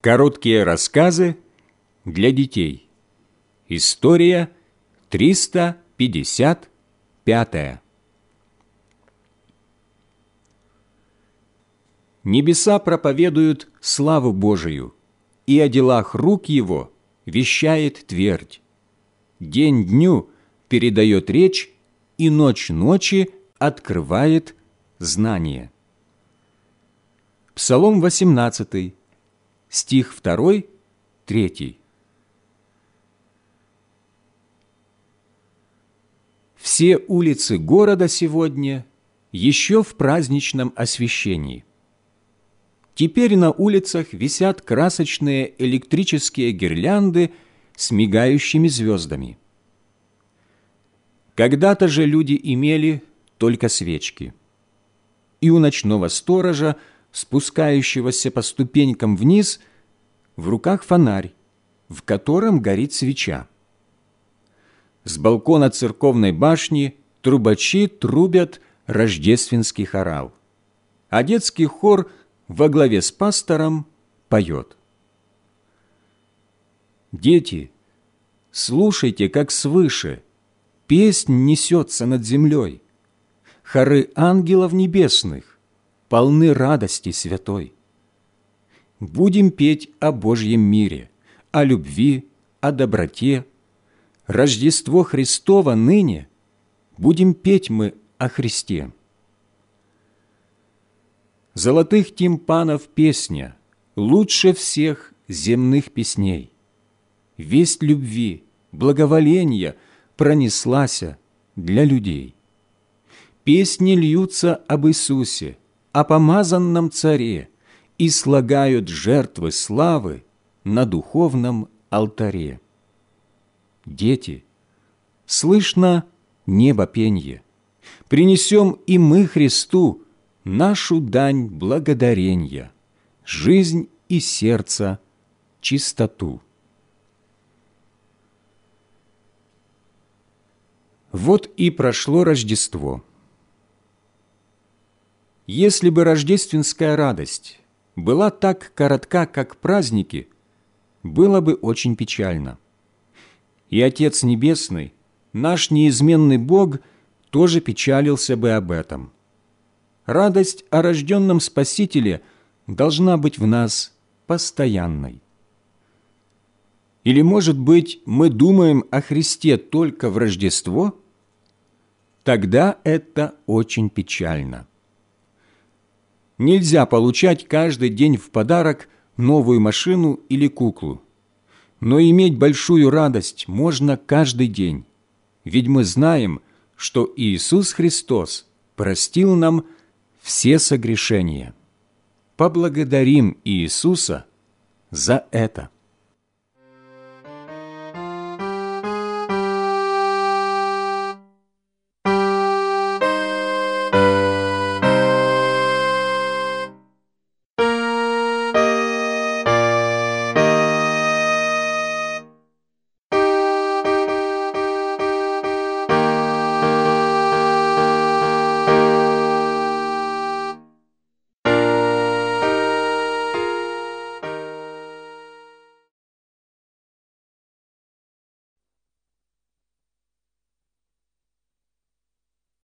Короткие рассказы для детей. История 355. Небеса проповедуют славу Божию, и о делах рук Его вещает твердь. День дню передает речь, и ночь ночи открывает знание. Псалом 18 стих 2, 3. Все улицы города сегодня еще в праздничном освещении. Теперь на улицах висят красочные электрические гирлянды с мигающими звездами. Когда-то же люди имели только свечки. И у ночного сторожа – спускающегося по ступенькам вниз, в руках фонарь, в котором горит свеча. С балкона церковной башни трубачи трубят рождественский хорал, а детский хор во главе с пастором поет. Дети, слушайте, как свыше, песнь несется над землей, хоры ангелов небесных, полны радости святой. Будем петь о Божьем мире, о любви, о доброте. Рождество Христово ныне будем петь мы о Христе. Золотых тимпанов песня лучше всех земных песней. Весть любви, благоволения пронеслася для людей. Песни льются об Иисусе, о помазанном царе и слагают жертвы славы на духовном алтаре. Дети, слышно небо пенье, принесем и мы Христу нашу дань благодаренья, жизнь и сердце, чистоту. Вот и прошло Рождество – если бы рождественская радость была так коротка, как праздники, было бы очень печально. И Отец Небесный, наш неизменный Бог, тоже печалился бы об этом. Радость о рожденном Спасителе должна быть в нас постоянной. Или, может быть, мы думаем о Христе только в Рождество? Тогда это очень печально. Нельзя получать каждый день в подарок новую машину или куклу. Но иметь большую радость можно каждый день, ведь мы знаем, что Иисус Христос простил нам все согрешения. Поблагодарим Иисуса за это.